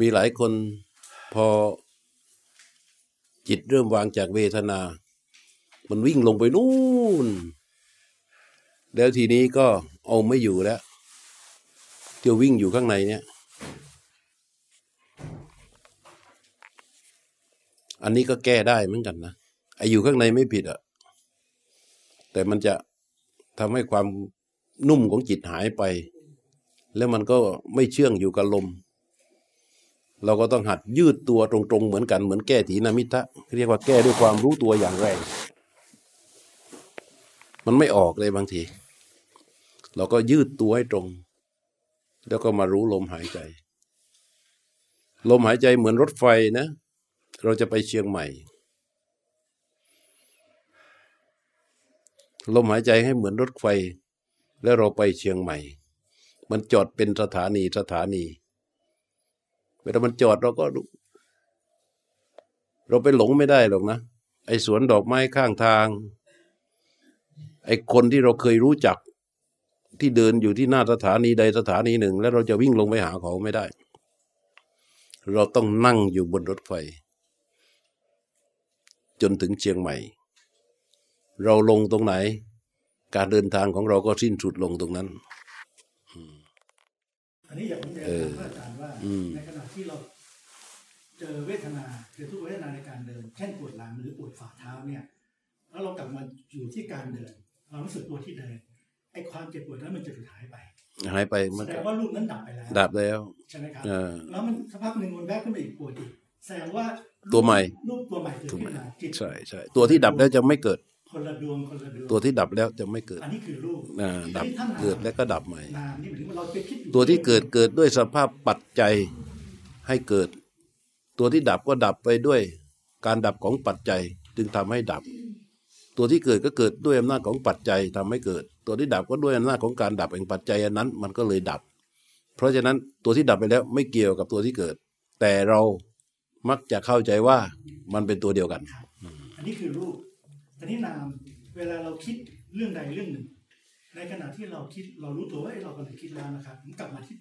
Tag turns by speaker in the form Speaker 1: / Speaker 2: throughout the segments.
Speaker 1: มีหลายคนพอจิตเริ่มวางจากเวทนา มันวิ่งลงไปนู่น แล้วทีนี้ก็เอาไม่อยู่แล้วเที่ยววิ่งอยู่ข้างในเนี่ย อันนี้ก็แก้ได้เหมือนกันนะไอ้อยู่ข้างในไม่ผิดอะแต่มันจะทำให้ความนุ่มของจิตหายไป แล้วมันก็ไม่เชื่องอยู่กับลม เราก็ต้องหัดยืดตัวตรงๆ เหมือนกันเหมือนแก้ถีนามิทะเรียกว่าแก้ด้วยความรู้ตัวอย่างแรงมันไม่ออกเลยบางที เราก็ยืดตัวให้ตรง แล้วก็มารู้ลมหายใจ ลมหายใจเหมือนรถไฟนะ เราจะไปเชียงใหม่ ลมหายใจให้เหมือนรถไฟ แล้วเราไปเชียงใหม่ มันจอดเป็นสถานีสถานี วลามันจอดเราก็ เราไปหลงไม่ได้หรอกนะ ไอ้สวนดอกไม้ข้างทาง ไอ้คนที่เราเคยรู้จักที่เดินอยู่ที่หน้าสถานีใดสถานีหนึ่ง แล้วเราจะวิ่งลงไปหาเขาไม่ได้ เราต้องนั่งอยู่บนรถไฟ จนถึงเชียงใหม่ เราลงตรงไหน การเดินทางของเราก็สิ้นสุดลงตรงนั้น
Speaker 2: อันนี้อยากผมอยาก
Speaker 1: เออ
Speaker 2: ถามพระอาจารย์ว่า
Speaker 1: อืม
Speaker 2: ในขณะที่เราเจอเวทนาเจอทุกเวทนาในการเดิน เช่นปวดหลังหรือปวดฝ่าเท้าเนี่ย แล้วเรากลับมาอยู่ที่การเดินเรารู้สึกตัวที่เดินไอ้ความเจ็บปวดนั้นมันจะหลุดหายไป
Speaker 1: หายไปมัน
Speaker 2: แสดงว่ารูปนั้นดับไปแล้ว
Speaker 1: ดับแล้ว
Speaker 2: ใช่ไหมครับ
Speaker 1: เออ
Speaker 2: แล้วมันสักพักหนึ่งมันแวบขึ้นมาอีกปวดอีกแสดงว่า
Speaker 1: ตัวใหม่
Speaker 2: รูปตัวใหม่เกิด
Speaker 1: ถูกไหม
Speaker 2: ขึ้นมาจิต
Speaker 1: ใช่ใช่ตัวที่ดับแล้วจะไม่เกิด
Speaker 2: คนละดวงคนละดวง
Speaker 1: ตัวที่ดับแล้วจะไม่เกิด
Speaker 2: อันนี้คือรูป
Speaker 1: อ่าดับ
Speaker 2: อันนี้ท่าน
Speaker 1: เกิดแล้วก็ดับใหม่
Speaker 2: นามนี่หมายถึงว่าเราไปคิดอยู่
Speaker 1: ตัวที่เกิดเกิดด้วยสภาพปัจจัยให้เกิด ตัวที่ดับก็ดับไปด้วย การดับของปัจจัยจึงทำให้ดับ ตัวที่เกิดก็เกิดด้วยอำนาจของปัจจัยทำให้เกิด ตัวที่ดับก็ด้วยอำนาจของการดับแห่งปัจจัยอันนั้น มันก็เลยดับ เพราะฉะนั้นตัวที่ดับไปแล้วไม่เกี่ยวกับตัวที่เกิด แต่เรามักจะเข้าใจว่ามันเป็นตัวเดียวกัน
Speaker 2: อันนี้คือรูป แต่นี่นามเวลาเราคิดเรื่องใดเรื่องหนึ่ง ในขณะที่เราคิดเรารู้ตัวว่าเอ้ยเรากำลังคิดแล้วนะครับผมกลับมาที่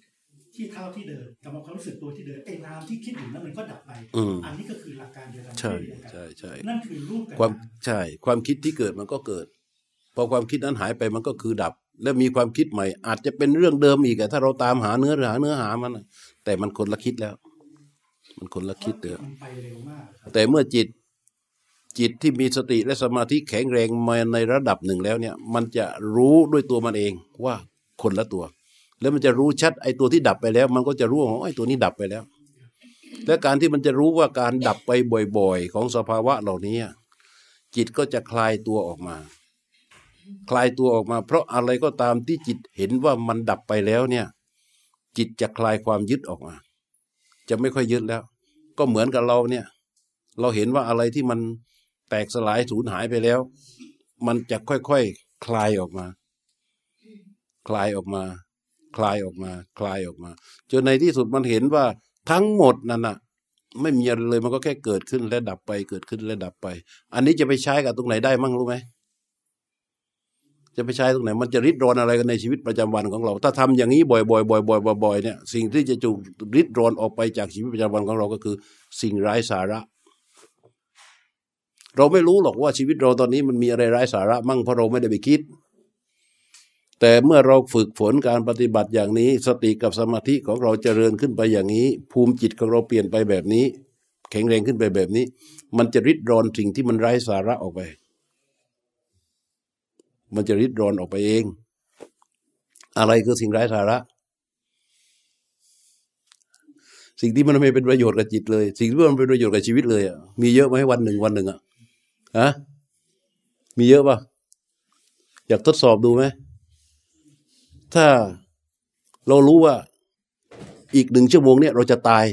Speaker 2: ที่เท้าที่เดินกลับมาความรู้สึกตัวที่เดินไอ้นามที่คิดอยู่นั้นมันก็ดับไป
Speaker 1: อืม
Speaker 2: อันนี้ก็คือหลักการเดียวกัน
Speaker 1: ใช่
Speaker 2: เดียวกัน
Speaker 1: ใช่ใช่
Speaker 2: นั่นคือรูปกับ
Speaker 1: ความ
Speaker 2: นาม
Speaker 1: ใช่ความคิดที่เกิดมันก็เกิด พอความคิดนั้นหายไปมันก็คือดับ แล้วมีความคิดใหม่ อาจจะเป็นเรื่องเดิมอีกอะถ้าเราตามหาเนื้อหาเนื้อหามันอะแต่มันคนละคิดแล้ว มันคนละคิดเดิม
Speaker 2: มันไปเร็วมากครับ
Speaker 1: แต่เมื่อจิต จิตที่มีสติและสมาธิแข็งแรงมาในระดับหนึ่งแล้วเนี่ย มันจะรู้ด้วยตัวมันเองว่าคนละตัว แล้วมันจะรู้ชัดไอ้ตัวที่ดับไปแล้ว มันก็จะรู้ว่าอ๋อไอ้ตัวนี้ดับไปแล้ว และการที่มันจะรู้ว่าการดับไปบ่อยๆ ของสภาวะเหล่านี้จิตก็จะคลายตัวออกมา คลายตัวออกมา เพราะอะไรก็ตามที่จิตเห็นว่ามันดับไปแล้วเนี่ย จิตจะคลายความยึดออกมา จะไม่ค่อยยึดแล้ว ก็เหมือนกับเราเนี่ย เราเห็นว่าอะไรที่มัน แตกสลายสูญหายไปแล้ว มันจะค่อยๆคคลายออกมา คลายออกมา คลายออกมา คลายออกมาจนในที่สุดมันเห็นว่าทั้งหมดนั่นน่ะ ไม่มีอะไรเลยมันก็แค่เกิดขึ้นและดับไป เกิดขึ้นและดับไป อันนี้จะไปใช้กับตรงไหนได้มั่งรู้ไหมจะไปใช้ตรงไหน มันจะริดรอนอะไรกันในชีวิตประจำวันของเรา ถ้าทำอย่างนี้บ่อยๆบ่อยๆบ่อยๆบ่อยๆเนี่ย สิ่งที่จะจูริดรอนออกไปจากชีวิตประจำวันของเราก็คือ สิ่งไร้สาระ เราไม่รู้หรอกว่าชีวิตเราตอนนี้มันมีอะไรไร้สาระมั่งเพราะเราไม่ได้ไปคิด แต่เมื่อเราฝึกฝนการปฏิบัติอย่างนี้ สติกับสมาธิของเราเจริญขึ้นไปอย่างนี้ ภูมิจิตของเราเปลี่ยนไปแบบนี้ แข็งแรงขึ้นไปแบบนี้ มันจะริดรอนสิ่งที่มันไร้สาระออกไป มันจะริดรอนออกไปเอง อะไรคือสิ่งไร้สาระสิ่งที่มันไม่เป็นประโยชน์กับจิตเลย สิ่งที่มันเป็นประโยชน์กับชีวิตเลยอะมีเยอะไหมวันหนึ่งวันหนึ่งอะ ฮะมีเยอะป่ะอยากทดสอบดูไหม ถ้าเรารู้ว่า อีกหนึ่งชั่วโมงเนี่ย เราจะตาย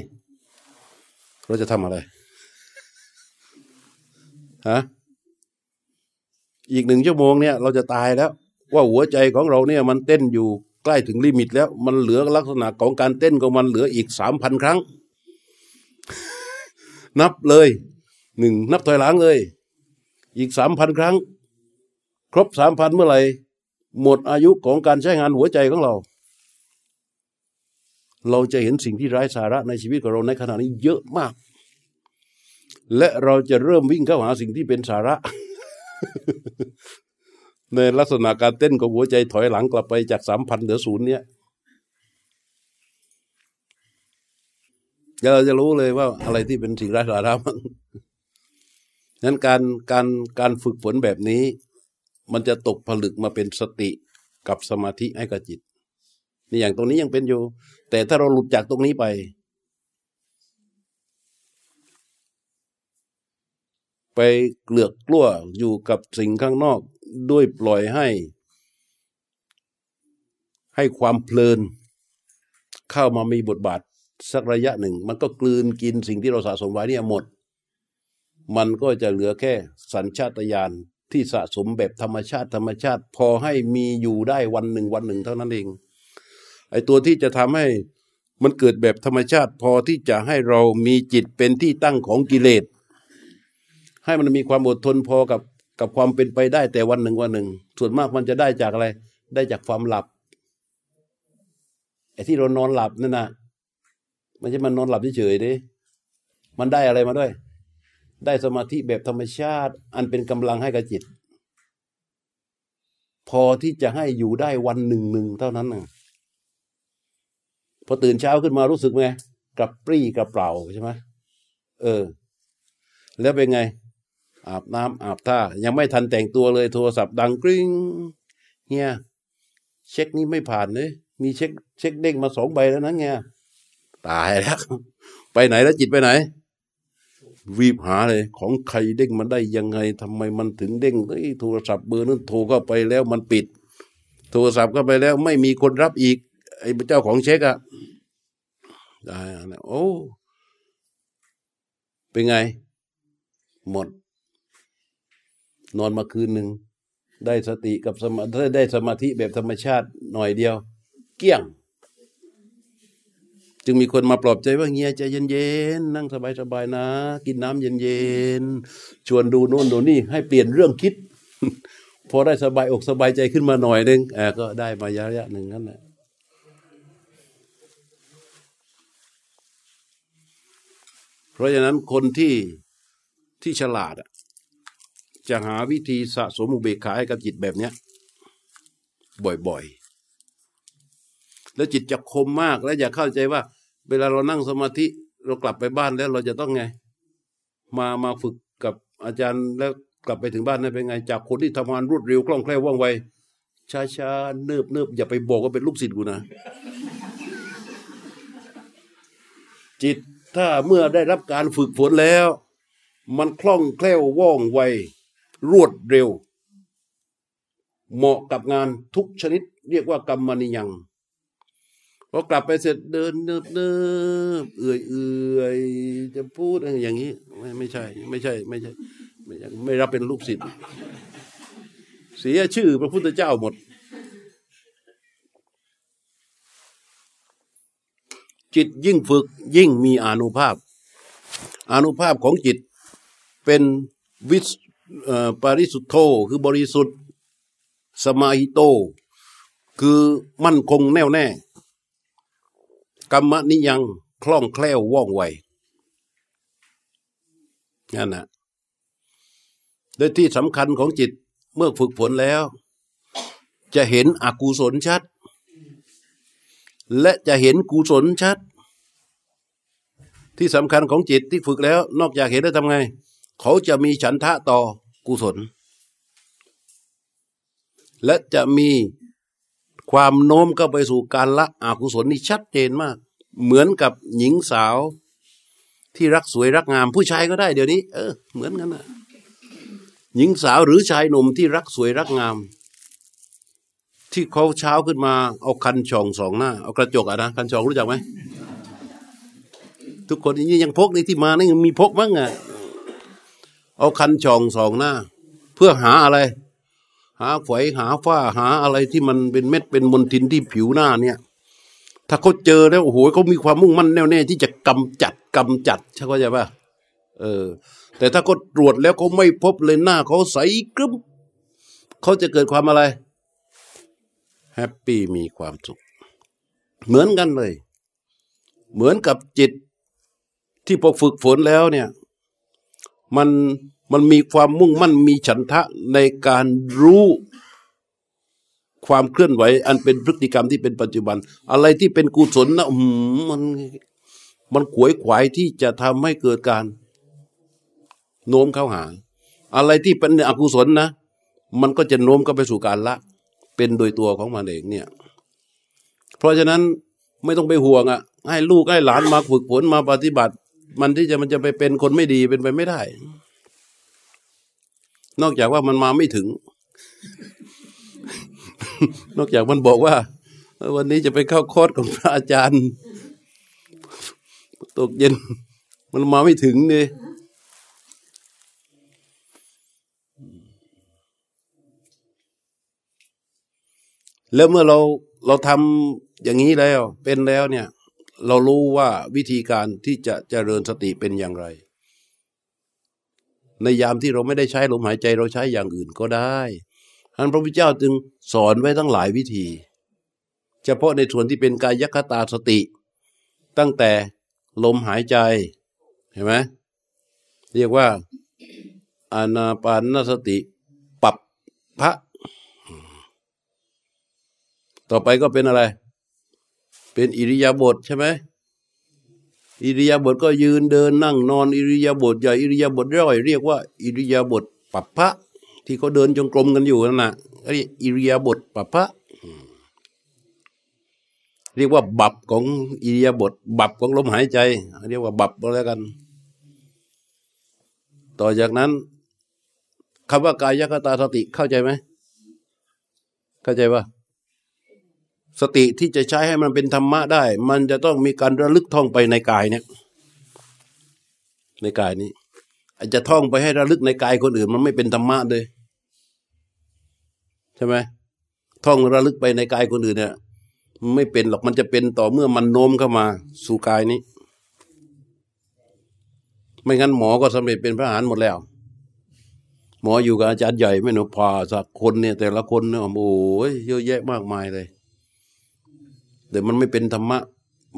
Speaker 1: เราจะทำอะไรฮะอีกหนึ่งชั่วโมงเนี่ย เราจะตายแล้ว ว่าหัวใจของเราเนี่ย มันเต้นอยู่ใกล้ถึงลิมิตแล้ว มันเหลือลักษณะของการเต้นของมันเหลืออีกสามพันครั้ง นับเลยหนึ่งนับถอยหลังเลย อีกสามพันครั้ง ครบสามพันเมื่อไหร่ หมดอายุของการใช้งานหัวใจของเรา เราจะเห็นสิ่งที่ไร้สาระในชีวิตของเราในขณะนี้เยอะมาก และเราจะเริ่มวิ่งเข้าหาสิ่งที่เป็นสาระ ในลักษณะการเต้นของหัวใจถอยหลังกลับไปจากสามพันเหลือศูนย์เนี่ยเราจะรู้เลยว่าอะไรที่เป็นสิ่งไร้สาระบ้าง นั้นการการการฝึกฝนแบบนี้ มันจะตกผลึกมาเป็นสติกับสมาธิให้กับจิตนี่อย่างตรงนี้ยังเป็นอยู่ แต่ถ้าเราหลุดจากตรงนี้ไปไปเกลือกกลั้วอยู่กับสิ่งข้างนอกด้วยปล่อยให้ ให้ความเพลิน เข้ามามีบทบาทสักระยะหนึ่ง มันก็กลืนกินสิ่งที่เราสะสมไว้เนี่ยหมด มันก็จะเหลือแค่สัญชาตญาณที่สะสมแบบธรรมชาติธรรมชาติ พอให้มีอยู่ได้วันหนึ่งวันหนึ่งเท่านั้นเองไอ้ตัวที่จะทำให้มันเกิดแบบธรรมชาติ พอที่จะให้เรามีจิตเป็นที่ตั้งของกิเลส ให้มันมีความอดทนพอกับกับความเป็นไปได้แต่วันหนึ่งวันหนึ่ง ส่วนมากมันจะได้จากอะไร ได้จากความหลับไอ้ที่เรานอนหลับนั่นนะไม่ใช่มันนอนหลับเฉยๆดิมันได้อะไรมาด้วย ได้สมาธิแบบธรรมชาติ อันเป็นกำลังให้กับจิต พอที่จะให้อยู่ได้วันหนึ่งหนึ่งเท่านั้นนะพอตื่นเช้าขึ้นมารู้สึกไงกระปรี้กระเปร่าใช่ไหมเออ แล้วเป็นไง อาบน้ำอาบท่า ยังไม่ทันแต่งตัวเลยโทรศัพท์ดังกริ้งเฮียเช็คนี้ไม่ผ่านเลยมีเช็ค เช็คเด้งมาสองใบแล้วนะเฮียตายแล้ว ไปไหนแล้วจิตไปไหน วีบหาเลย ของใครเด้งมันได้ยังไงทำไมมันถึงเด้งเฮ้ยโทรศัพท์เบอร์นั้นโทรเข้าไปแล้วมันปิด โทรศัพท์เข้าไปแล้ว ไม่มีคนรับอีก ไอ้เจ้าของเช็คอะได้นะโอ้เป็นไง หมด นอนมาคืนหนึ่งได้สติกับสมาได้สมาธิแบบธรรมชาติหน่อยเดียว เกี้ยง จึงมีคนมาปลอบใจว่าเงียใจเย็นๆนั่งสบายๆนะ กินน้ำเย็นๆชวนดูโน่นดูนี่ให้เปลี่ยนเรื่องคิด พอได้สบายอกสบายใจขึ้นมาหน่อยนึงแอบก็ได้มาระยะหนึ่งนั่นแหละเพราะฉะนั้นคนที่ที่ฉลาดจะหาวิธีสะสมอุเบกขาให้กับจิตแบบเนี้ย บ่อยๆ แล้วจิตจะคมมากและอย่าเข้าใจว่า เวลาเรานั่งสมาธิเรากลับไปบ้านแล้วเราจะต้องไง มามาฝึกกับอาจารย์แล้วกลับไปถึงบ้านนั่นเป็นไง จากคนที่ทำงานรวดเร็วคล่องแคล่วว่องไวช้าๆเนิบเนิบอย่าไปบอกว่าเป็นลูกศิษย์กูนะ จิตถ้าเมื่อได้รับการฝึกฝนแล้ว มันคล่องแคล่วว่องไว รวดเร็ว เหมาะกับงานทุกชนิด เรียกว่ากรรมนิยัง พอกลับไปเสร็จเดินเนิบเนิบเอื่อยเอื่อยจะพูดอะไรอย่างนี้ ไม่ไม่ใช่ ไม่ใช่ ไม่ใช่ ไม่ไม่รับเป็นลูกศิษย์เสียชื่อพระพุทธเจ้าหมด จิตยิ่งฝึกยิ่งมีอานุภาพ อนุภาพของจิตเป็นวิสปาริสุทธโธคือบริสุทธิ์ สมาหิโต คือมั่นคงแน่วแน่ กรรมนิยังคล่องแคล่วว่องไวนั่นนะโดยที่สำคัญของจิตเมื่อฝึกฝนแล้ว จะเห็นอกุศลชัด และจะเห็นกุศลชัด ที่สำคัญของจิตที่ฝึกแล้ว นอกจากเห็นแล้ทำไง เขาจะมีฉันทะต่อกุศล และจะมี ความโน้มเข้าไปสู่การละอกุศลนี่ชัดเจนมาก เหมือนกับหญิงสาว ที่รักสวยรักงามผู้ชายก็ได้เดี๋ยวนี้ เออ เหมือนกันนะหญิงสาวหรือชายหนุ่มที่รักสวยรักงาม ที่เขาเช้าขึ้นมา เอาคันช่องสองหน้า เอากระจกอะนะคันช่องรู้จักไหมทุกคนนี่ยังพกในที่มานี่มีพกมั้งอะเอาคันช่องสองหน้า เพื่อหาอะไร หาฝอยหาฝ้าหาอะไรที่มันเป็นเม็ดเป็นมลทินที่ผิวหน้าเนี่ย ถ้าเขาเจอแล้วโอ้โหเขามีความมุ่งมั่นแน่วแน่ที่จะกำจัดกำจัดใช่เข้าใจป่ะเออ แต่ถ้าเขาตรวจแล้วเขาไม่พบเลยหน้าเขาใสกรึ้มเขาจะเกิดความอะไรแฮปปี้มีความสุข เหมือนกันเลย เหมือนกับจิตที่พอฝึกฝนแล้วเนี่ย มัน มันมีความมุ่งมั่นมีฉันทะในการรู้ความเคลื่อนไหว อันเป็นพฤติกรรมที่เป็นปัจจุบัน อะไรที่เป็นกุศลนะมันมันขวยขวายที่จะทำให้เกิดการโน้มเข้าหา อะไรที่เป็นอกุศลนะ มันก็จะโน้มเข้าไปสู่การละ เป็นโดยตัวของมันเองเนี่ย เพราะฉะนั้นไม่ต้องไปห่วงอะ ให้ลูกให้หลานมาฝึกฝนมาปฏิบัติ มันที่จะมันจะไปเป็นคนไม่ดีเป็นไปไม่ได้ นอกจากว่ามันมาไม่ถึง นอกจากมันบอกว่า วันนี้จะไปเข้าคอร์สของพระอาจารย์ ตกเย็น มันมาไม่ถึงเนี่ยแล้วเมื่อเราเราทำอย่างนี้แล้วเป็นแล้วเนี่ย เรารู้ว่าวิธีการที่จะเจริญสติเป็นอย่างไร ในยามที่เราไม่ได้ใช้ลมหายใจเราใช้อย่างอื่นก็ได้ท่านพระพุทธเจ้าจึงสอนไว้ทั้งหลายวิธี เฉพาะในส่วนที่เป็นกายคตาสติ ตั้งแต่ลมหายใจเห็นไหมเรียกว่าอานาปานสติปรับพระ ต่อไปก็เป็นอะไร เป็นอิริยาบถใช่ไหม อิริยาบถก็ยืนเดินนั่งนอนอิริยาบถใหญ่อิริยาบถย่อยเรียกว่า อิริยาบถปัปพะ ที่เขาเดินจงกรมกันอยู่นั่นนะเรียกอิริยาบถปัปพะเรียกว่าบับของอิริยาบถบับของลมหายใจ เรียกว่าบับก็แล้วกัน ต่อจากนั้นคำว่ากายคตาสติเข้าใจไหม เข้าใจปะ สติที่จะใช้ให้มันเป็นธรรมะได้ มันจะต้องมีการระลึกท่องไปในกายเนี่ยในกายนี้ อาจจะท่องไปให้ระลึกในกายคนอื่น มันไม่เป็นธรรมะเลยใช่ไหมท่องระลึกไปในกายคนอื่นเนี่ยไม่เป็นหรอกมันจะเป็นต่อเมื่อมันโน้มเข้ามา สู่กายนี้ ไม่งั้นหมอก็สำเร็จเป็นพระอรหันต์หมดแล้ว หมออยู่กับอาจารย์ใหญ่ไม่หนูพาสักคนเนี่ย แต่ละคนเนี่ยโอ้ยเยอะแยะมากมายเลย แต่มันไม่เป็นธรรมะ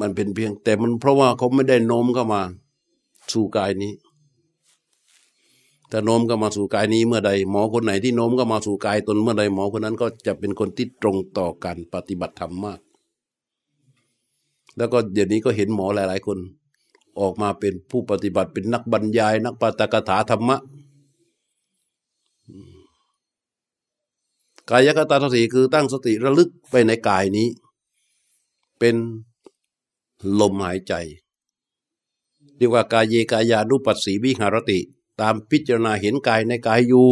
Speaker 1: มันเป็นเพียง แต่มันเพราะว่าเขาไม่ได้โน้มเข้ามาสู่กายนี้ถ้าโน้มก็มาสู่กายนี้เมื่อใด หมอคนไหนที่โน้มก็มาสู่กายตนเมื่อใดหมอคนนั้นก็จะเป็นคนที่ตรงต่อการปฏิบัติธรรมมาก แล้วก็เดี๋ยวนี้ก็เห็นหมอหลาย ๆ คน ออกมาเป็นผู้ปฏิบัติเป็นนักบรรยาย นักปาตกถาธรรมะ กายคตาสติคือตั้งสติระลึกไปในกายนี้ เป็นลมหายใจ เรียกว่ากายเยกายานุปัสสีวิหารติ ตามพิจารณาเห็นกายในกายอยู่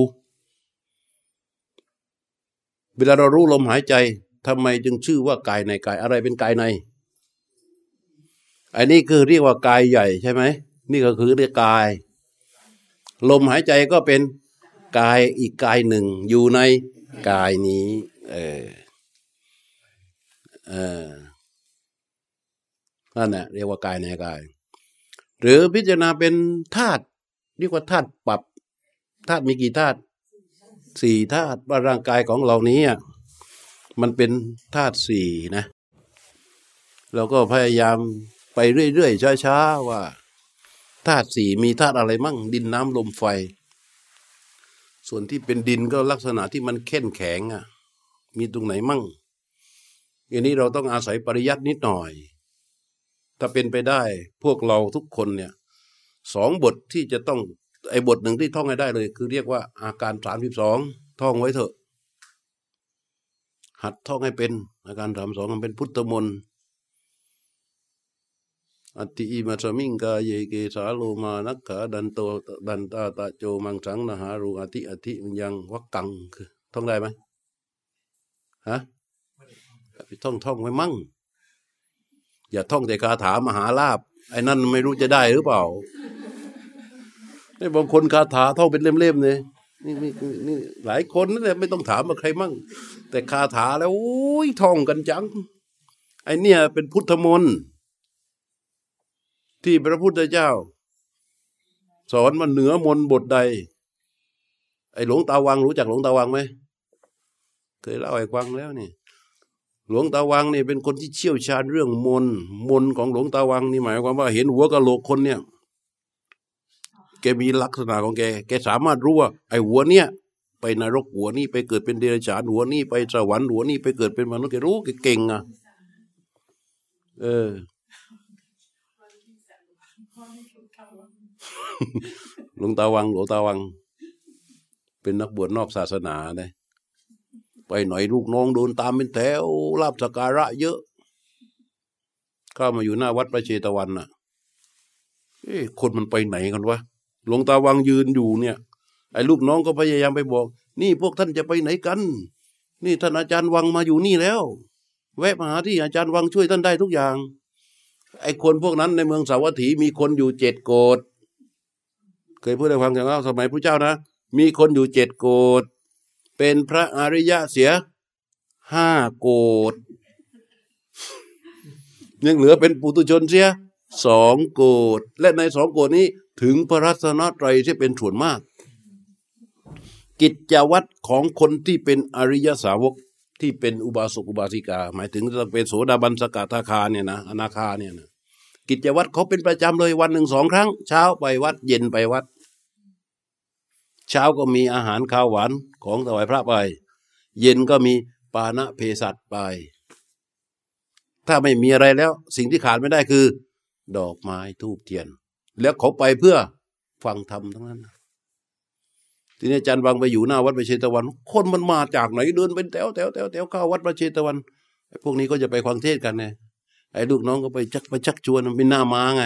Speaker 1: เวลาเรารู้ลมหายใจทำไมจึงชื่อว่ากายในกายอะไรเป็นกายใน อันนี้คือเรียกว่ากายใหญ่ใช่ไหม นี่ก็คือเรียกกาย ลมหายใจก็เป็นกายอีกกายหนึ่งอยู่ในกายนี้ เออเออ นั่นแหละเรียกว่ากายในกาย หรือพิจารณาเป็นธาตุเรียกว่าธาตุปรับธาตุมีกี่ธาตุสี่ธาตุว่าร่างกายของเรานี้มันเป็นธาตุสี่นะเราก็พยายามไปเรื่อยๆช้าๆว่าธาตุสี่มีธาตุอะไรมั่ง ดินน้ำลมไฟ ส่วนที่เป็นดินก็ลักษณะที่มันเข้นแข็งอะ มีตรงไหนมั่งอันนี้เราต้องอาศัยปริยัตินิดหน่อย ถ้าเป็นไปได้พวกเราทุกคนเนี่ยสองบทที่จะต้องไอ้บทหนึ่งที่ท่องให้ได้เลย คือเรียกว่าอาการสามสิบสองท่องไว้เถอะ หัดท่องให้เป็น อาการสามสองมันเป็นพุทธมนต์อัติอิมาสมิงกาเยเกสาโลมานักขาดันโตดันตาตาโจมังสังนหารูอติอธิมันยังวักกังคือท่องได้ไหมฮะไปท่องท่องไว้มั่ง อย่าท่องแต่คาถามหาลาบไอ้นั่นไม่รู้จะได้หรือเปล่าไอ้บางคนคาถาท่องเป็นเล่มๆเลยนี่นี่นี่หลายคนนั่นแหละไม่ต้องถามมาใครมั่ง แต่คาถาแล้วโอ้ยท่องกันจัง ไอ้เนี่ยเป็นพุทธมนต์ที่พระพุทธเจ้า สอนมาเหนือมนบทใด ไอ้หลวงตาวังรู้จักหลวงตาวังไหมเคยเล่าให้ฟังแล้วนี่ หลวงตาวังเนี่ยเป็นคนที่เชี่ยวชาญเรื่องมนต์มนต์ของหลวงตาวังนี่หมายความว่าเห็นหัวกะโหลกคนเนี่ยแกมีลักษณะของแก แกสามารถรู้ว่า ไอ้หัวเนี่ย ไปนรกหัวนี่ไปเกิดเป็นเดรัจฉานหัวนี่ไปสวรรค์หัวนี่ไปเกิดเป็นมนุษย์แกรู้แกเก่งอะ เออ หลวงตาวังหลวงตาวัง เป็นนักบวชนอกศาสนาเนี่ย ไปหน่อยลูกน้องโดนตามเป็นแถวลาบสการะเยอะ เข้ามาอยู่หน้าวัดพระเชตวันน่ะ เอ้คนมันไปไหนกันวะหลวงตาวังยืนอยู่เนี่ย ไอ้ลูกน้องก็พยายามไปบอก นี่พวกท่านจะไปไหนกัน นี่ท่านอาจารย์วังมาอยู่นี่แล้ว แวะมาหาที่อาจารย์วังช่วยท่านได้ทุกอย่าง ไอ้คนพวกนั้นในเมืองสาวัตถีมีคนอยู่เจ็ดโกดเคยพูดให้ฟังอย่างว่าสมัยพระเจ้านะ มีคนอยู่เจ็ดโกด เป็นพระอริยะเสียห้าโกดยังเหลือเป็นปุตุชนเสียสองโกดและในสองโกดนี้ถึงพระรัตนตรัยที่เป็นส่วนมาก กิจวัตรของคนที่เป็นอริยสาวกที่เป็นอุบาสกอุบาสิกา หมายถึงจะเป็นโสดาบันสกทาคาเนี่ยนะอนาคาเนี่ยนะกิจวัตรเขาเป็นประจำเลยวันหนึ่งสองครั้ง เช้าไปวัดเย็นไปวัด ช้าก็มีอาหารข้าวหวานของถวายพระไป เย็นก็มีปานะเพสัตไป ถ้าไม่มีอะไรแล้ว สิ่งที่ขาดไม่ได้คือ ดอกไม้ทูบเทียน แล้วเขาไปเพื่อฟังธรรมทั้งนั้นทีนี้อาจารย์วังไปอยู่หน้าวัดประเชตวัน คนมันมาจากไหนเดินเป็นแถวแถวแถวแถวเข้าวัดประเชตวันพวกนี้ก็จะไปฟังเทศกันไงไอ้ลูกน้องก็ไปชักไปชักชวนมันเป็นหน้ามาไง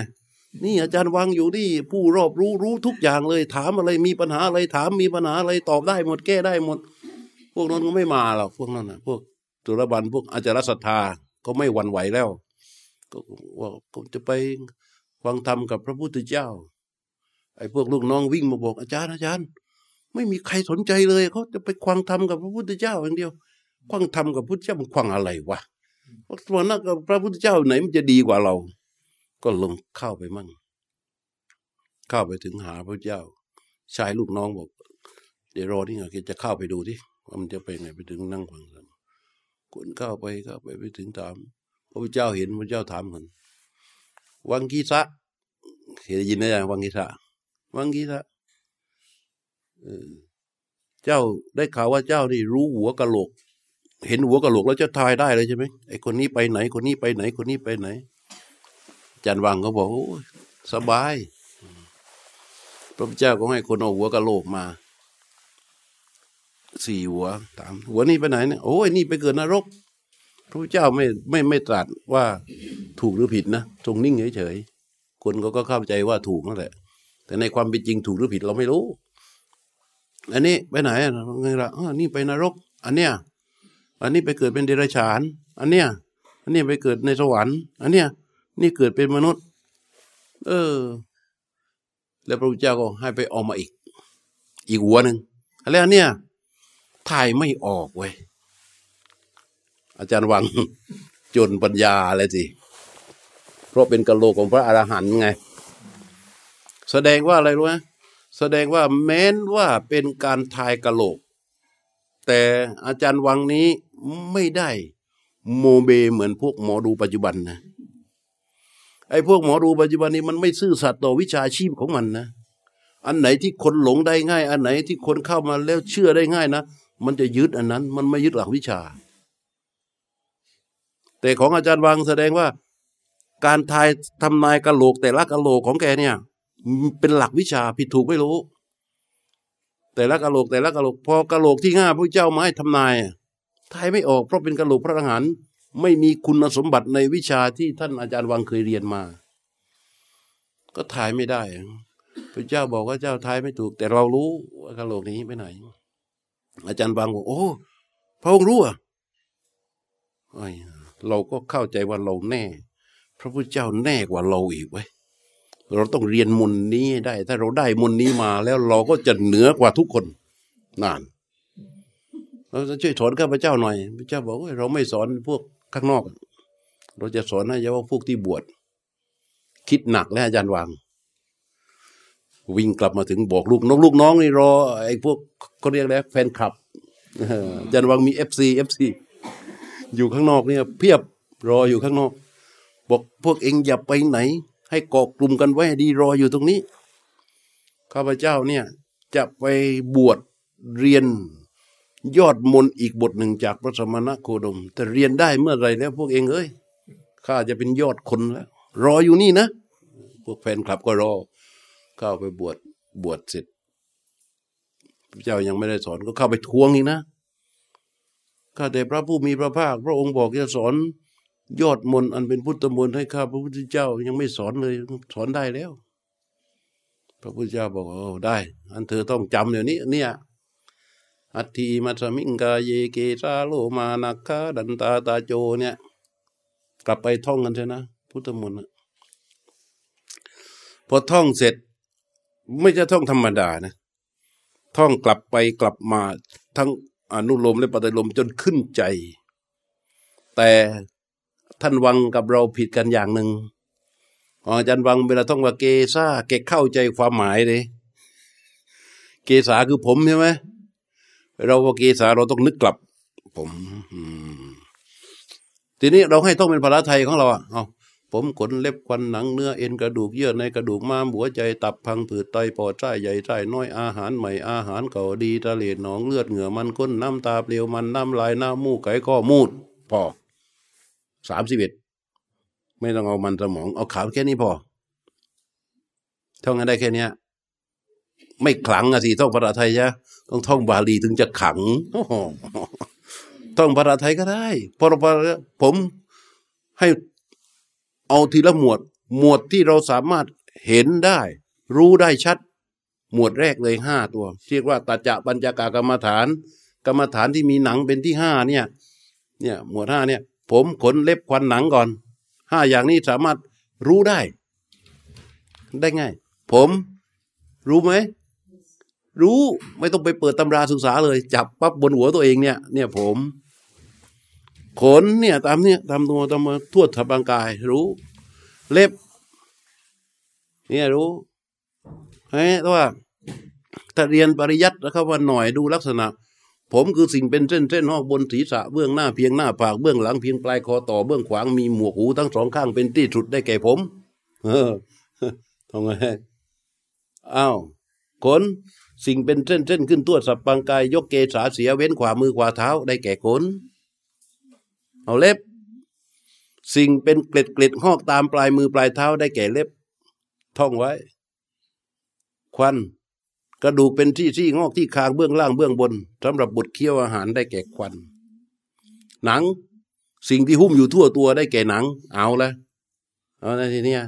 Speaker 1: นี่อาจารย์วังอยู่นี่ผู้รอบรู้รู้ทุกอย่างเลย ถามอะไรมีปัญหาอะไรถามมีปัญหาอะไรตอบได้หมดแก้ได้หมด พวกนั้นก็ไม่มาหรอกพวกนั้นนะพวกตุลบันพวกอาจารย์ศรัทธาก็ไม่หวั่นไหวแล้ว ก็ว่าผมจะไปฟังธรรมกับพระพุทธเจ้า ไอ้พวกลูกน้องวิ่งมาบอกอาจารย์อาจารย์ ไม่มีใครสนใจเลยเขาจะไปควังธรรมกับพระพุทธเจ้าอย่างเดียวควังธรรมกับพระพุทธเจ้ามันควังอะไรวะเพราะตัวนั้นกับพระพุทธเจ้าไหนมันจะดีกว่าเรา ก็ลงเข้าไปมั่ง เข้าไปถึงหาพระเจ้า ชายลูกน้องบอก เดี๋ยวรอนี่ไงจะเข้าไปดูที่ว่ามันจะไปไงไปถึงนั่งฟังธรรมคนเข้าไปเข้าไปไปถึงถาม พระพุทธเจ้าเห็นพระเจ้าถามกันวังกีสะเคยได้ยินไหมวังกีสะวังกีสะเจ้าได้ข่าวว่าเจ้านี่รู้หัวกะโหลก เห็นหัวกะโหลกแล้วจะทายได้เลยใช่ไหมไอ้คนนี้ไปไหน คนนี้ไปไหน คนนี้ไปไหน จันวังก็บอกสบาย พระพุทธเจ้าก็ให้คนเอาหัวกะโหลกมา สี่หัวถามหัวนี่ไปไหนเนี่ยโอ้ยนี่ไปเกิดนรก พระพุทธเจ้าไม่ไม่ไม่ตรัสว่าถูกหรือผิดนะทรงนิ่งเฉยๆคนก็ก็เข้าใจว่าถูกนั่นแหละ แต่ในความเป็นจริงถูกหรือผิดเราไม่รู้ อันนี้ไปไหนอะไงล่ะอ๋อนี่ไปนรก อันเนี้ยอันนี้ไปเกิดเป็นเดรัจฉาน อันเนี้ยอันนี้ไปเกิดในสวรรค์ อันเนี้ย นี่เกิดเป็นมนุษย์ เออ แล้วพระพุทธเจ้าก็ให้ไปออกมาอีก อีกหัวหนึ่งแล้วเนี้ยถ่ายไม่ออกเว้ยอาจารย์วังจนปัญญาอะไรสิเพราะเป็นกะโหลกของพระอรหันต์ไง แสดงว่าอะไรรู้ไหมแสดงว่าแม้นว่าเป็นการทายกะโหลก แต่อาจารย์วังนี้ไม่ได้โมเบเหมือนพวกหมอดูปัจจุบันนะ ไอ้พวกหมอดูปัจจุบันนี้มันไม่ซื่อสัตย์ต่อวิชาชีพของมันนะ อันไหนที่คนหลงได้ง่าย อันไหนที่คนเข้ามาแล้วเชื่อได้ง่ายนะ มันจะยึดอันนั้น มันไม่ยึดหลักวิชา แต่ของอาจารย์วังแสดงว่า การทายทำนายกะโหลก แต่ละกะโหลกของแกเนี่ย เป็นหลักวิชาผิดถูกไม่รู้ แต่ละกะโหลกแต่ละกะโหลกพอกะโหลกที่ง่าพระเจ้ามาให้ทำนายทายไม่ออกเพราะเป็นกะโหลกพระอรหันต์ ไม่มีคุณสมบัติในวิชาที่ท่านอาจารย์วังเคยเรียนมา ก็ทายไม่ได้พระเจ้าบอกว่าเจ้าทายไม่ถูก แต่เรารู้ว่ากะโหลกนี้ไปไหน อาจารย์วังบอกโอ้พระองค์รู้อะเราก็เข้าใจว่าเราแน่ พระพุทธเจ้าแน่กว่าเราอีกไว้เราต้องเรียนมนต์นี้ได้ ถ้าเราได้มนต์นี้มาแล้วเราก็จะเหนือกว่าทุกคนนานเราจะช่วยสอนข้าพเจ้าหน่อย พระเจ้าบอกว่าเราไม่สอนพวก ข้างนอก เราจะสอนให้เฉพาะพวกที่บวช คิดหนักแล้วอาจารย์วาง วิ่งกลับมาถึงบอกลูกน้องลูกน้องนี่รอไอ้พวกเขาเรียกแล้วแฟนคลับอาจารย์วางมี FC FC อยู่ข้างนอกเนี่ยเพียบรออยู่ข้างนอก บอกพวกเองอย่าไปไหน ให้เกาะกลุ่มกันไว้ดีรออยู่ตรงนี้ข้าพเจ้าเนี่ยจะไปบวชเรียน ยอดมนอีกบทหนึ่งจากพระสมณโคดม แต่เรียนได้เมื่อไรแล้วพวกเองเอ้ยข้าจะเป็นยอดคนแล้ว รออยู่นี่นะ พวกแฟนคลับก็รอ เข้าไปบวชบวชเสร็จพระเจ้ายังไม่ได้สอนก็เข้าไปทวงอีกนะข้าแต่พระผู้มีพระภาค พระองค์บอกจะสอนยอดมนอันเป็นพุทธมนต์ให้ข้าพระพุทธเจ้ายังไม่สอนเลย สอนได้แล้ว พระพุทธเจ้าบอกโอ้ได้ อันเธอต้องจำเดี๋ยวนี้เนี่ย อัตถีมัสมิงกาเยเกซาโลมานาคาดันตาตาโจเนี่ย กลับไปท่องกันเถอะนะ พุทธมนต์นะพอท่องเสร็จ ไม่ใช่ท่องธรรมดานะ ท่องกลับไปกลับมา ทั้งอนุโลมและปฏิโลมจนขึ้นใจ แต่ท่านวังกับเราผิดกันอย่างหนึ่งอาจารย์วังเวลาท่องว่าเกซาเกเข้าใจความหมายเลยเกษาคือผมใช่ไหม เราว่าเกษาเราต้องนึกกลับ ผมทีนี้เราให้ท่องเป็นภาษาไทยของเราอะเอาผมขนเล็บควันหนังเนื้อเอ็นกระดูกเยื่อในกระดูกม้ามหัวใจตับพังผืดไตปอดไส้ใหญ่ไส้น้อยอาหารใหม่อาหารเก่าดีทะเลหนองเลือดเหงื่อมันก้นน้ำตาเปลวมันน้ำลายน้ำมูกไก่ข้อมูด พอสามสิบเอ็ดไม่ต้องเอามันสมอง เอาขาวแค่นี้พอท่องกันได้แค่นี้ ไม่ขลังอะสิท่องภาษาไทยใช่ต้องท่องบาลีถึงจะขังโอ้โหท่องภาษาไทยก็ได้เพราผมให้เอาทีละหมวด หมวดที่เราสามารถเห็นได้ รู้ได้ชัด หมวดแรกเลยห้าตัวเรียกว่าตัจจะปัญจากากรรมฐาน กรรมฐานที่มีหนังเป็นที่ห้าเนี่ย เนี่ย หมวดห้าเนี่ย ผมขนเล็บควันหนังก่อนห้าอย่างนี้สามารถรู้ได้ ได้ง่าย ผมรู้ไหม รู้ไม่ต้องไปเปิดตำราศึกษาเลย จับปั๊บบนหัวตัวเองเนี่ย เนี่ยผม ขนเนี่ย ตามเนี่ยตามตัวตามาทั่วทับร่างกาย รู้ เล็บ เนี่ยรู้เฮ้ยว่าถ้าเรียนปริยัติแล้วเขาว่าหน่อยดูลักษณะ ผมคือสิ่งเป็นเส้นเส้นหอกบนศีรษะเบื้องหน้าเพียงหน้าผากเบื้องหลังเพียงปลายคอต่อเบื้องขวางมีหมวกหูทั้งสองข้างเป็นที่สุดได้แก่ผม เออทำไงอ้าวขน สิ่งเป็นเส้นเส้นขึ้นตัวสับปังกาย ยกเกษาเสียเว้นขวามือขวาเท้าได้แก่ขนเอาเล็บ สิ่งเป็นเกล็ดเกล็ดหอกตามปลายมือปลายเท้าได้แก่เล็บ ท่องไว้ ควัน กระดูกเป็นที่ที่งอกที่คางเบื้องล่างเบื้องบนสำหรับบดเคี้ยวอาหารได้แก่ควัน หนัง สิ่งที่หุ้มอยู่ทั่วตัวได้แก่หนัง เอาละเอาในทีเนี้ย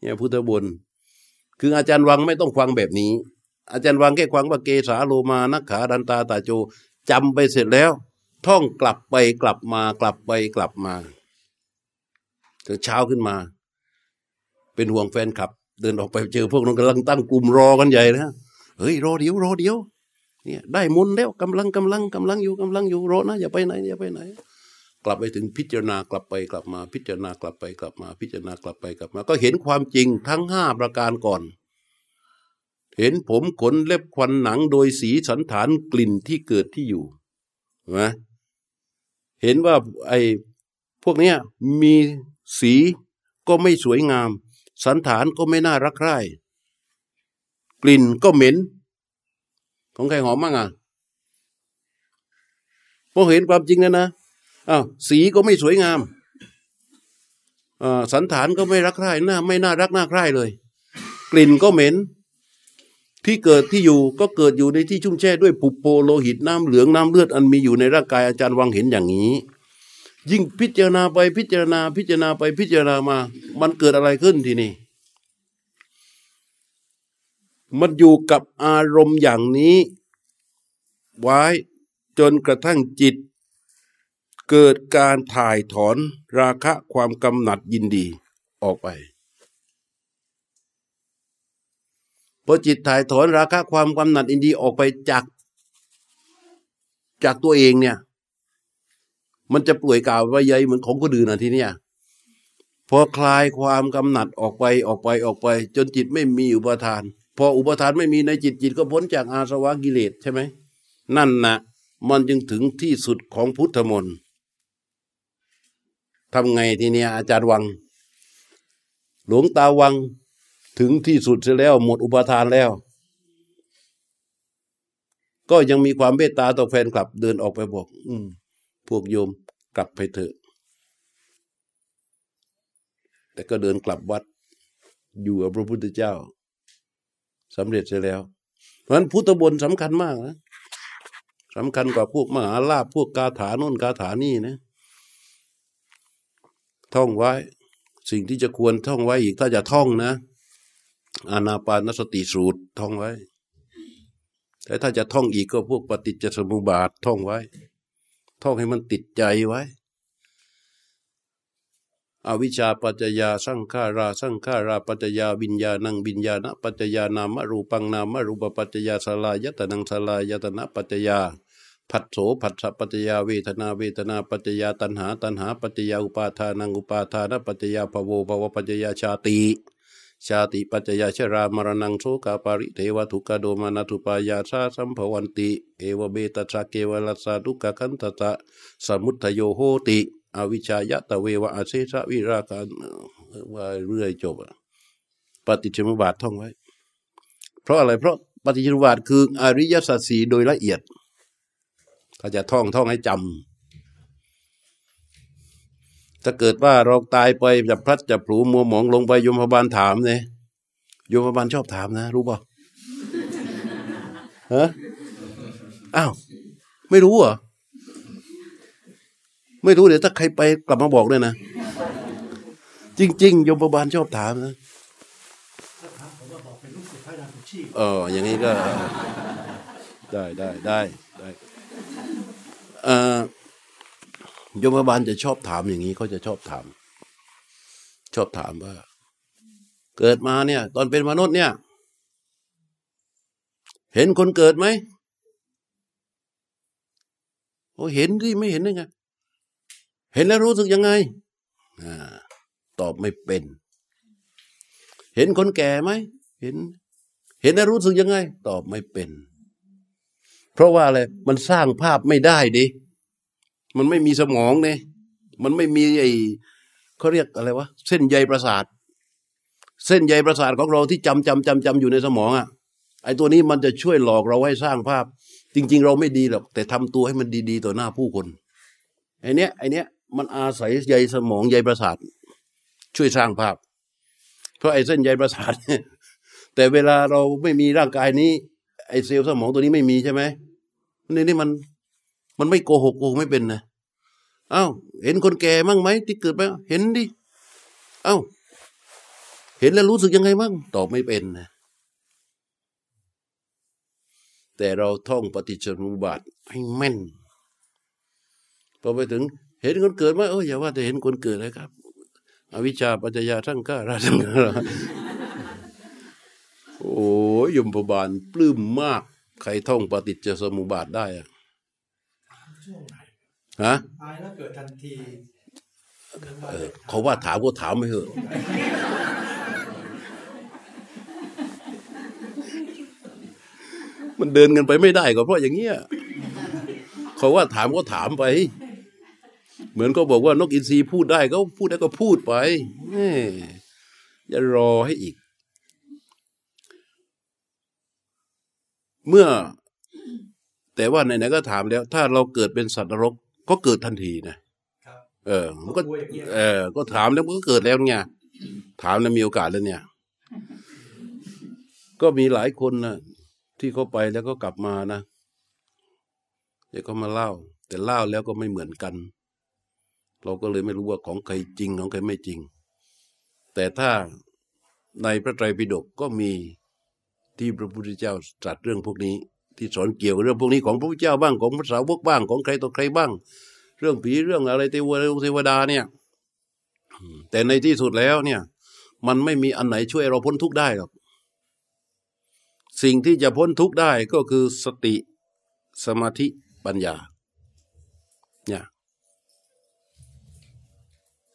Speaker 1: เนี่ยพุทธบุญคืออาจารย์วังไม่ต้องฟังแบบนี้ อาจารย์วังแค่ฟังว่าเกสาโลมานักขาดันตาตาโจจำไปเสร็จแล้ว ท่องกลับไปกลับมากลับไปกลับมาถึงเช้าขึ้นมา เป็นห่วงแฟนคลับ เดินออกไปเจอพวกนั้นกำลังตั้งกลุ่มรอกันใหญ่นะเฮ้ยรอเดี๋ยวรอเดี๋ยวเนี่ยได้มนแล้วกำลังกำลังกำลังอยู่กำลังอยู่รอนะอย่าไปไหนอย่าไปไหน กลับไปถึงพิจารณากลับไปกลับมา พิจารณากลับไปกลับมา พิจารณากลับไปกลับมา ก็เห็นความจริงทั้งห้าประการก่อน เห็นผมขนเล็บควันหนังโดยสีสันฐานกลิ่นที่เกิดที่อยู่นะเห็นว่าไอ้พวกเนี้ยมีสีก็ไม่สวยงาม สันฐานก็ไม่น่ารักใคร่กลิ่นก็เหม็น ของใครหอมมั่งอะพอเห็นความจริงแล้วนะอ้าวสีก็ไม่สวยงามอ่าสันฐานก็ไม่รักใคร่หน้าไม่น่ารักน่าใคร่เลย กลิ่นก็เหม็น ที่เกิดที่อยู่ก็เกิดอยู่ในที่ชุ่มแช่ด้วยปุโปโลหิตน้ำเหลืองน้ำเลือดอันมีอยู่ในร่างกายอาจารย์วังเห็นอย่างนี้ ยิ่งพิจารณาไปพิจารณาพิจารณาไปพิจารณามา มันเกิดอะไรขึ้นทีนี้มันอยู่กับอารมณ์อย่างนี้ ไว้จนกระทั่งจิต เกิดการถ่ายถอนราคะความกำหนัดยินดีออกไป พอจิตถ่ายถอนราคะความกำหนัดยินดีออกไปจาก จากตัวเองเนี่ย มันจะป่วยกล่าวว่าใยเหมือนของคนอื่นนะทีเนี้ยพอคลายความกำหนัดออกไปออกไปออกไป จนจิตไม่มีอุปทาน พออุปทานไม่มีในจิตจิตก็พ้นจากอาสวะกิเลสใช่ไหมนั่นนะมันจึงถึงที่สุดของพุทธมนต์ทำไงทีเนี้ยอาจารย์วัง หลวงตาวัง ถึงที่สุดเสียแล้วหมดอุปทานแล้ว ก็ยังมีความเมตตาต่อแฟนคลับเดินออกไปบอก อืม พวกโยมกลับไปเถอะ แต่ก็เดินกลับวัด อยู่กับพระพุทธเจ้าสำเร็จเสียแล้ว เพราะฉะนั้นพุทธบนสำคัญมากนะสำคัญกว่าพวกมหาลาภพวกกาถาโน่นกาถานี่นะ ท่องไว้ สิ่งที่จะควรท่องไว้อีกถ้าจะท่องนะ อานาปานสติสูตรท่องไว้ แต่ถ้าจะท่องอีกก็พวกปฏิจจสมุปบาทท่องไว้ ท่องให้มันติดใจไว้ อวิชชาปัจจยาสังขาราสังขาราปัจจยาวิญญาณังวิญญาณปัจจยานามรูปังนามรูปปัจจยาสลายตนังสลายตนะปัจจยาผัสโสผัสสะปัจจยาเวทนาเวทนาปัจจยาตัณหา ตัณหาปัจจยาอุปาทานังอุปาทานปัจจยาภโวภวปัจจยาชาติ ชาติปัจจยาชรามรณังโสกาปาริเทวทุกขโดมานาทุปายาชาสัมภวันติ เอวเบตชาเกวลัสสาทุกขันตตะสมุทโยโหติอวิชายะตะเววะอาเสสะวิราการว่าเรื่อยจบปฏิจจมบาทท่องไว้ เพราะอะไรเพราะปฏิจจมบาทคืออริยสัจสีโดยละเอียด ถ้าจะท่องท่องให้จำ ถ้าเกิดว่าเราตายไปจะพลัดจะผูมัวหมองลงไปยมพบาลถามเนี่ยยมพบาลชอบถามนะ รู้ป่ะฮะอ้าว ไม่รู้เหรอไม่รู้เดี๋ยวถ้าใครไปกลับมาบอกด้วยนะ จริง ๆ ยมพบาลชอบถามนะ
Speaker 2: เอาจารย์สุชีพ
Speaker 1: เอออย่างนี้ก็ ได้ได้ได้ได้เอ่อ โยมบาลจะชอบถามอย่างนี้เขาจะชอบถาม ชอบถามว่า เกิดมาเนี่ย ตอนเป็นมนุษย์เนี่ย เห็นคนเกิดไหมโอ้เห็นดิไม่เห็นได้ไงเห็นแล้วรู้สึกยังไงอตอบไม่เป็น เห็นคนแก่ไหมเห็น เห็นแล้วรู้สึกยังไง ตอบไม่เป็น เพราะว่าอะไรมันสร้างภาพไม่ได้ดิ มันไม่มีสมองเนี่ยมันไม่มีไอ้เขาเรียกอะไรวะเส้นใยประสาท เส้นใยประสาทของเราที่จำจำจำจำอยู่ในสมองอะ่ะไอ้ตัวนี้มันจะช่วยหลอกเราให้สร้างภาพ จริง ๆ เราไม่ดีหรอกแต่ทำตัวให้มันดีๆ ต่อหน้าผู้คนไอ้เนี้ยไอ้เนี้ยมันอาศัยใยสมองใยประสาท ช่วยสร้างภาพ เพราะไอ้เส้นใยประสาทแต่เวลาเราไม่มีร่างกายนี้ ไอ้เซลล์สมองตัวนี้ไม่มีใช่ไหมนี่นี่มัน มันไม่โกหกโกหกไม่เป็นนะเอ้าเห็นคนแก่มั่งไหมที่เกิดไปเห็นดิเอ้าเห็นแล้วรู้สึกยังไงมั่งตอบไม่เป็นนะแต่เราท่องปฏิจจสมุปบาทให้แม่นพอไปถึง เห็นคนเกิดไหมเอออย่าว่าแต่เห็นคนเกิดเลยครับ อวิชชาปัจจยาทั้งก้าราทั้งก้าโอ้ยยมพบาลปลื้มมาก ใครท่องปฏิจจสมุปบาทได้อะ
Speaker 2: ช่วงไหน
Speaker 1: ฮะ
Speaker 2: ตายแล้วเกิดทันที
Speaker 1: เออเขาว่าถามก็ถามไปเถอะมันเดินกันไปไม่ได้ก็เพราะอย่างเงี้ยเขาว่าถามก็ถามไป เหมือนก็บอกว่านกอินทรีพูดได้ก็พูดได้ก็พูดไปแม่อย่ารอให้อีก เมื่อ แต่ว่าไหนๆก็ถามแล้ว ถ้าเราเกิดเป็นสัตว์นรกก็เกิดทันทีนะ
Speaker 2: ครับ
Speaker 1: เออมันก็
Speaker 2: กลัวอย่างเงี้ย
Speaker 1: เออ ก็ถามแล้วมันก็เกิดแล้วเนี่ยถามแล้วมีโอกาสแล้วเนี่ย ก็มีหลายคนนะที่เขาไปแล้วก็กลับมานะเดี๋ยวก็มาเล่า แต่เล่าแล้วก็ไม่เหมือนกัน เราก็เลยไม่รู้ว่าของใครจริงของใครไม่จริง แต่ถ้าในพระไตรปิฎกก็มีที่พระพุทธเจ้าตรัสเรื่องพวกนี้ ที่สอนเกี่ยวกับเรื่องพวกนี้ของพระพุทธเจ้าบ้างของพระสาวกบ้างของใครต่อใครบ้าง เรื่องผีเรื่องอะไรเทวดาเทวดาเนี่ยแต่ในที่สุดแล้วเนี่ย มันไม่มีอันไหนช่วยเราพ้นทุกข์ได้หรอกสิ่งที่จะพ้นทุกข์ได้ก็คือสติสมาธิปัญญาเนี่ย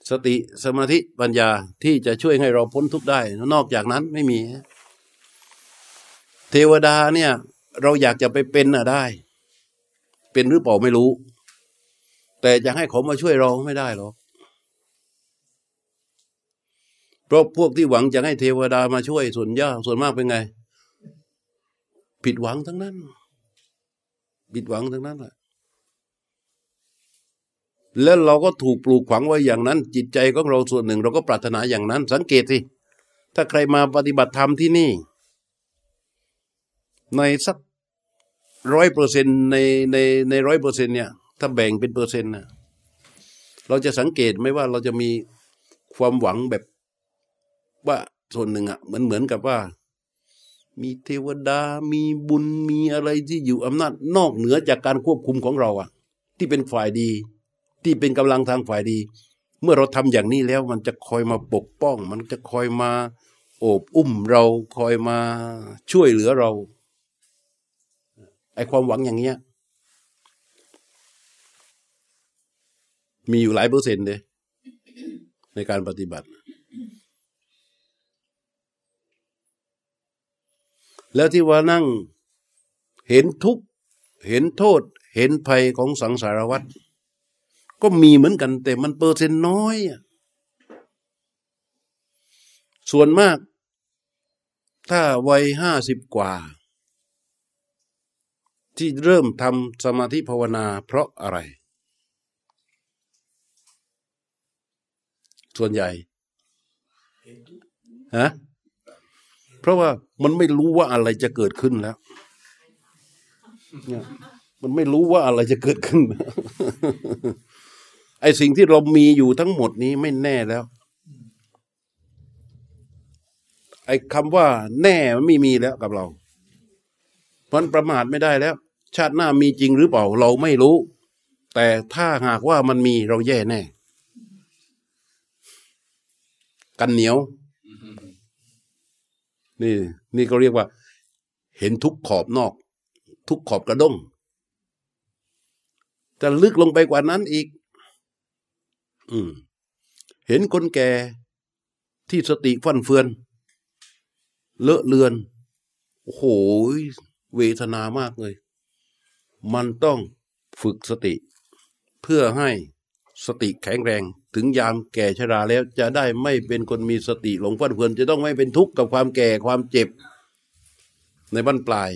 Speaker 1: สติสมาธิปัญญาที่จะช่วยให้เราพ้นทุกข์ได้ นอกจากนั้นไม่มี เทวดาเนี่ย เราอยากจะไปเป็นน่ะได้ เป็นหรือเปล่าไม่รู้ แต่จะให้เขามาช่วยเราไม่ได้หรอกเพราะพวกที่หวังจะให้เทวดามาช่วยส่วนย่าส่วนมากเป็นไง ผิดหวังทั้งนั้น ผิดหวังทั้งนั้นแหละแล้วเราก็ถูกปลูกฝังไว้อย่างนั้น จิตใจของเราส่วนหนึ่ง เราก็ปรารถนาอย่างนั้น สังเกตสิถ้าใครมาปฏิบัติธรรมที่นี่ ในสักร้อยเปอร์เซ็นในในในร้อยเปอร์เซ็นเนี่ย ถ้าแบ่งเป็นเปอร์เซ็นต์นะเราจะสังเกตไหมว่าเราจะมีความหวังแบบว่าส่วนหนึ่งอะ่ะเหมือนเหมือนกับว่า มีเทวดามีบุญมีอะไรที่อยู่อำนาจนอกเหนือจากการควบคุมของเราอะ่ะ ที่เป็นฝ่ายดี ที่เป็นกำลังทางฝ่ายดี เมื่อเราทำอย่างนี้แล้วมันจะคอยมาปกป้อง มันจะคอยมาโอบอุ้มเราคอยมาช่วยเหลือเรา ไอความหวังอย่างเงี้ย มีอยู่หลายเปอร์เซ็นต์เลยในการปฏิบัติ แล้วที่ว่านั่งเห็นทุกข์เห็นโทษ เห็นภัยของสังสารวัฏก็มีเหมือนกัน แต่มันเปอร์เซ็นต์น้อย ส่วนมาก ถ้าวัยห้าสิบกว่า ที่เริ่มทำสมาธิภาวนาเพราะอะไร ส่วนใหญ่ฮะเพราะว่ามันไม่รู้ว่าอะไรจะเกิดขึ้นแล้วเนี่ยมันไม่รู้ว่าอะไรจะเกิดขึ้น ไอสิ่งที่เรามีอยู่ทั้งหมดนี้ไม่แน่แล้ว ไอคำว่าแน่มันไม่มีแล้วกับเรา เพราะประมาทไม่ได้แล้ว ชาติหน้ามีจริงหรือเปล่าเราไม่รู้ แต่ถ้าหากว่ามันมีเราแย่แน่ กันเหนียว นี่ นี่ก็เรียกว่า เห็นทุกขอบนอก ทุกขอบกระด้งจะลึกลงไปกว่านั้นอีก อืม เห็นคนแก่ที่สติฟั่นเฟือน เลอะเลือน โอ้โห เวทนามากเลย มันต้องฝึกสติ เพื่อให้สติแข็งแรง ถึงยามแก่ชราแล้วจะได้ไม่เป็นคนมีสติหลงฟันเฟือนจะต้องไม่เป็นทุกข์กับความแก่ความเจ็บ ในบั้นปลาย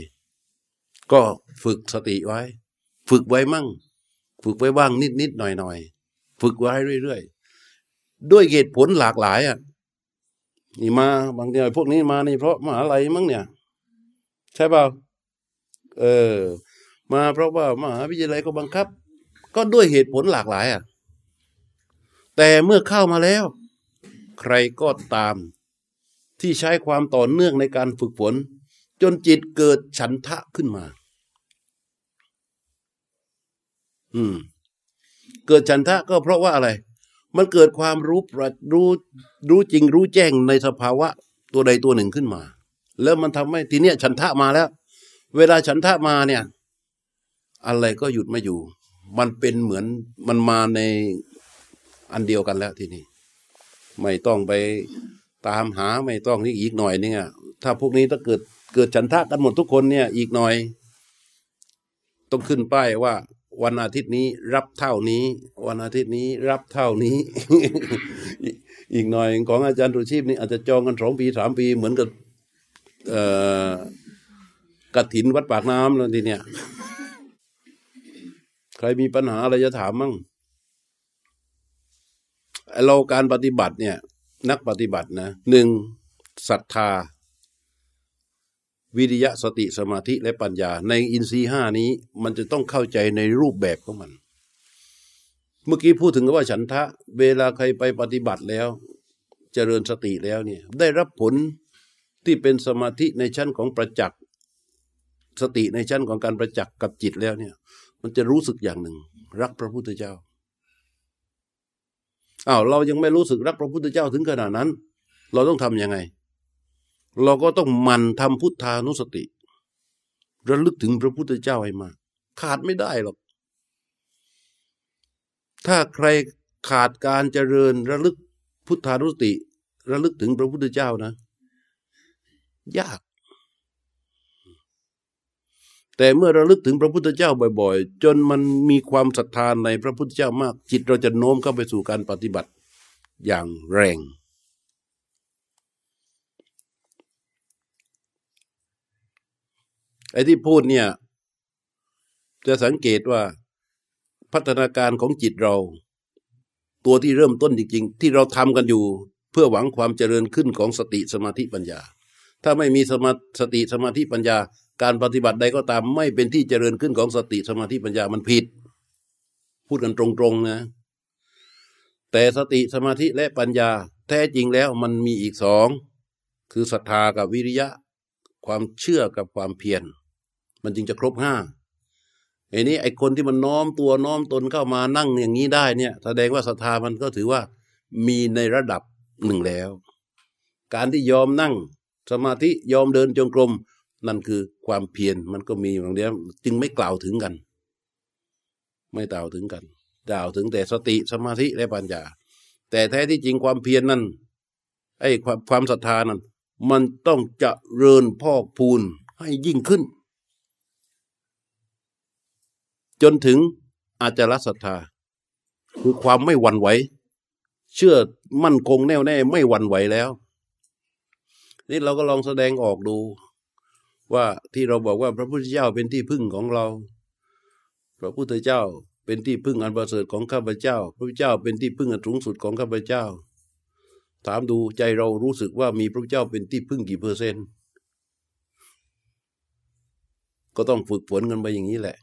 Speaker 1: ก็ฝึกสติไว้ ฝึกไว้มั่ง ฝึกไว้บ้างนิดนิดหน่อยหน่อยฝึกไว้เรื่อยๆด้วยเหตุผลหลากหลายอะนี่มาบางทีพวกนี้มานี่เพราะมหาลัยมั้งเนี่ย ใช่เปล่าเออ มาเพราะว่ามหาวิทยาลัยก็บังคับ ก็ด้วยเหตุผลหลากหลายอะแต่เมื่อเข้ามาแล้ว ใครก็ตามที่ใช้ความต่อเนื่องในการฝึกฝน จนจิตเกิดฉันทะขึ้นมา อืม เกิดฉันทะก็เพราะว่าอะไร มันเกิดความรู้ประรู้รู้จริงรู้แจ้งในสภาวะตัวใดตัวหนึ่งขึ้นมา แล้วมันทำให้ทีเนี้ยฉันทะมาแล้ว เวลาฉันทะมาเนี่ย อะไรก็หยุดไม่อยู่ มันเป็นเหมือนมันมาในอันเดียวกันแล้วทีนี้ไม่ต้องไปตามหาไม่ต้องนี่อีกหน่อยนึงอะถ้าพวกนี้ถ้าเกิดเกิดฉันทะกันหมดทุกคนเนี่ยอีกหน่อย ต้องขึ้นป้ายว่า วันอาทิตย์นี้รับเท่านี้ วันอาทิตย์นี้รับเท่านี้ อีกหน่อยของอาจารย์ตุชีพนี่อาจจะจองกันสองปีสามปีเหมือนกับกระถินวัดปากน้ำแล้วทีเนี้ย รมีปัญหาอะไรจะถามมั่งเราการปฏิบัติเนี่ย นักปฏิบัตินะหนึ่งศรัทธา วิริยะสติสมาธิและปัญญา ในอินทรีห้านี้ มันจะต้องเข้าใจในรูปแบบของมัน เมื่อกี้พูดถึงว่าฉันทะ เวลาใครไปปฏิบัติแล้วเจริญสติแล้วเนี่ย ได้รับผลที่เป็นสมาธิในชั้นของประจักษ์สติในชั้นของการประจักษ์กับจิตแล้วเนี่ย มันจะรู้สึกอย่างหนึ่ง รักพระพุทธเจ้าอ้าวเรายังไม่รู้สึกรักพระพุทธเจ้าถึงขนาดนั้น เราต้องทำยังไง เราก็ต้องมันทำพุทธานุสติ ระลึกถึงพระพุทธเจ้าให้มาก ขาดไม่ได้หรอก ถ้าใครขาดการเจริญระลึกพุทธานุสติ ระลึกถึงพระพุทธเจ้านะ ยาก แต่เมื่อเราลึกถึงพระพุทธเจ้าบ่อยๆ จนมันมีความศรัทธานในพระพุทธเจ้ามาก จิตเราจะโน้มเข้าไปสู่การปฏิบัติอย่างแรง ไอ้ที่พูดเนี่ย จะสังเกตว่าพัฒนาการของจิตเรา ตัวที่เริ่มต้นจริง ๆ ที่เราทำกันอยู่ เพื่อหวังความเจริญขึ้นของสติสมาธิปัญญา ถ้าไม่มีสมาสติสมาธิปัญญา การปฏิบัติใดก็ตามไม่เป็นที่เจริญขึ้นของสติสมาธิปัญญามันผิด พูดกันตรงๆนะ แต่สติสมาธิและปัญญา แท้จริงแล้วมันมีอีกสองคือศรัทธากับวิริยะ ความเชื่อกับความเพียรมันจึงจะครบห้าไอ้นี้ไอ้คนที่มันน้อมตัวน้อมตนเข้ามานั่งอย่างนี้ได้เนี่ย แสดงว่าศรัทธามันก็ถือว่ามีในระดับหนึ่งแล้ว การที่ยอมนั่งสมาธิยอมเดินจงกรม นั่นคือความเพียรมันก็มีอย่างเดียวจึงไม่กล่าวถึงกัน ไม่กล่าวถึงกันกล่าวถึงแต่สติสมาธิและปัญญา แต่แท้ที่จริงความเพียรนนั้นไอ้ความความศรัทธานั้นมันต้องจะเริญพอกพูนให้ยิ่งขึ้น จนถึงอาจจะรัศรัทธา คือความไม่หวั่นไหว เชื่อมั่นคงแน่วแน่ไม่หวั่นไหวแล้ว นี่เราก็ลองแสดงออกดู ว่าที่เราบอกว่าพระพุทธเจ้าเป็นที่พึ่งของเรา พระพุทธเจ้าเป็นที่พึ่งอันประเสริฐของข้าพเจ้า พระพุทธเจ้าเป็นที่พึ่งอันสูงสุดของข้าพเจ้า ถามดูใจเรารู้สึกว่ามีพระพุทธเจ้าเป็นที่พึ่งกี่เปอร์เซ็นต์ ก็ต้องฝึกฝนกันไปอย่างนี้แหละ